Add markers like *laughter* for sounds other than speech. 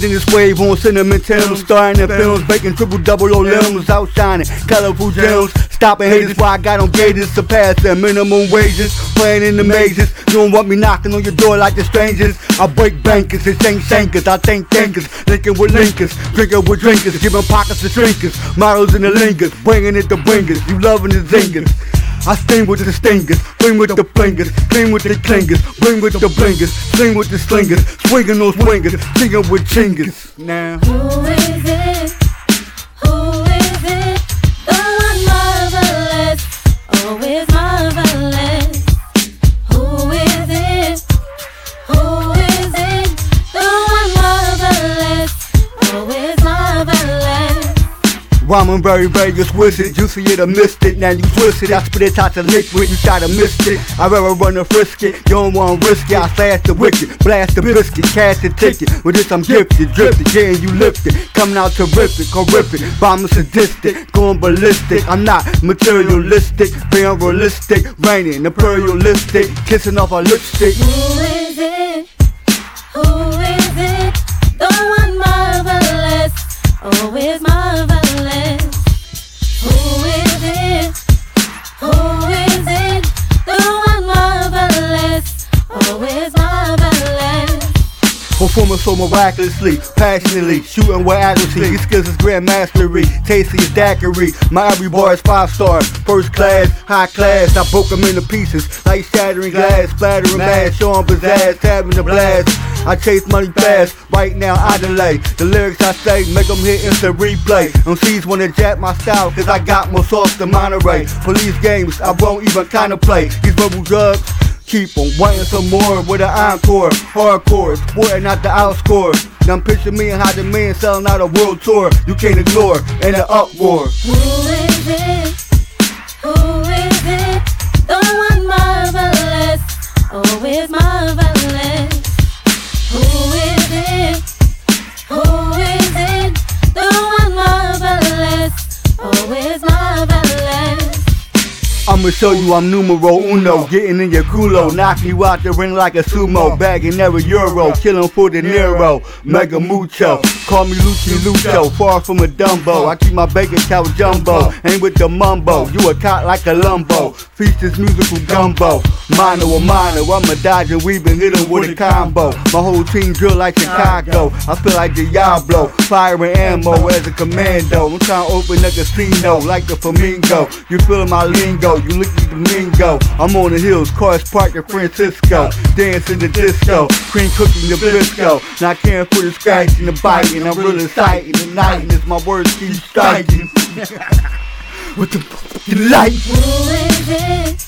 within this wave on cinnamon Tim's, starring in films, baking triple double O limbs, outshining colorful gems. Stopping haters why I got on gators, surpassing minimum wages, playing in the mazes. You don't want me knocking on your door like the strangers. I break bankers and shank shankers, I think thinkers, linking with linkers, drinking with drinkers, giving pockets to shrinkers, models in the lingers, bringing it to bringers. You loving the zingers. I sting with the stingers, bring with the flingers, clean with the clingers, bring with the blingers, sling with the slingers, swinging those swingers, singing with chingers. Now. Rhyming very, very explicit, juicy it or missed it. Now you twist it, I spit it out the liquid, you try to miss it. I rather run a frisk it, you don't want risk it. I slash the wicked, blast the biscuit, cash the ticket. With this I'm gifted, drifted, yeah, you lifted. Coming out terrific, horrific, bombing sadistic, going ballistic. I'm not materialistic, being realistic, raining, imperialistic, kissing off a lipstick. Performing so miraculously, passionately, shooting with accuracy. These skills is grand mastery, tasty as daiquiri. My every bar is five star, first class, high class. I broke them into pieces, like shattering glass, splattering mass, showing pizzazz, having a blast. I chase money fast, right now I delay. The lyrics I say make them hit instant replay. MCs wanna jack my style, cause I got more sauce than Monterey. Police games, I won't even kind contemplate. These verbal drugs, Keep on wanting some more with an encore, hardcore, sporting out the outscore. Now picture me and how the man selling out a world tour. You can't ignore in an uproar. Who is it? Who is it? The one marvelous, oh, always marvelous. Who is it? Who is it? The one marvelous, oh, always marvelous. I'ma show you I'm numero uno, getting in your culo, knock you out the ring like a sumo, bagging every euro, killing for the Nero, mega mucho. Call me Luchi Lucho, far from a Dumbo. I keep my bacon cow jumbo, ain't with the mumbo. You a cot like a lumbo, features musical gumbo. Mono a mono, I'm a dodger, we been hitting with a combo. My whole team drill like Chicago. I feel like Diablo, firing ammo as a commando. I'm trying to open a casino like the flamingo. You feeling my lingo, you look like the mingo. I'm on the hills, cars parked in Francisco. Dancing the disco, cream cooking the bisco. Not caring for the scratching, the biting. I'm really exciting tonight, and it's my words keep striking. *laughs* With the fucking light. Who is it?